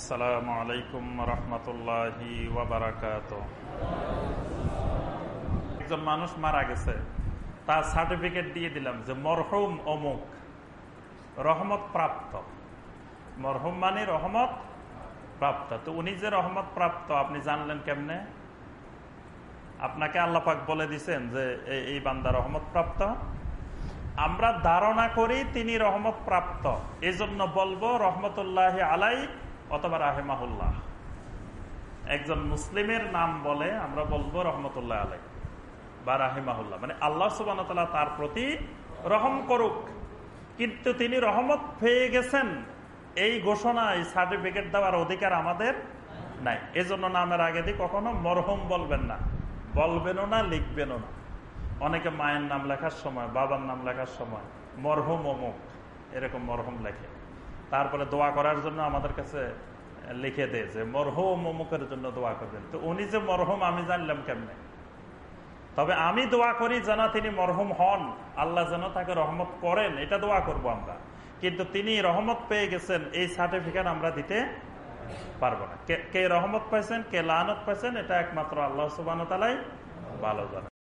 আসসালামু আলাইকুম রহমতুল্লাহি একজন মানুষ মারা গেছে, তার সার্টিফিকেট দিয়ে দিলাম যে মরহুম অমুক, রহমত প্রাপ্ত। মরহুম মানে রহমত প্রাপ্ত। তো উনি যে রহমত প্রাপ্ত, আপনি জানলেন কেমনে? আপনাকে আল্লাপাক বলে দিছেন যে এই বান্দা রহমত প্রাপ্ত। আমরা ধারণা করি তিনি রহমত প্রাপ্ত। এই জন্য বলব রহমতুল্লাহ আলাই অথবা রাহেমাহুল্লাহ। একজন মুসলিমের নাম বলে আমরা বলব রহমতুল্লাহ আলাই বা রাহেমাহুল্লাহ। মানে আল্লাহ সুবান তার প্রতি রহম করুক। কিন্তু তিনি রহমত পেয়ে গেছেন। এই ঘোষণা, এই সার্টিফিকেট দেওয়ার অধিকার আমাদের নাই। এজন্য নামের আগে দিয়ে কখনো মরহম বলবেন না। বলবেনও না, লিখবেনও না। অনেকে মায়ের নাম লেখার সময়, বাবার নাম লেখার সময় মরহম অমুক, এরকম মরহম লেখে। তারপরে দোয়া করার জন্য আমাদের কাছে লিখে দেয় যে, মরহম অমুকের জন্য দোয়া করবেন। তো উনি যে মরহম, আমি জানলাম কেমনে? তবে আমি দোয়া করি যেন তিনি মরহম হন। আল্লাহ যেন তাকে রহমত করেন, এটা দোয়া করব আমরা। কিন্তু তিনি রহমত পেয়ে গেছেন, এই সার্টিফিকেট আমরা দিতে পারব না। কে রহমত পাইছেন, কে লানত পাইছেন, এটা একমাত্র আল্লাহ সুবান ভালো জানে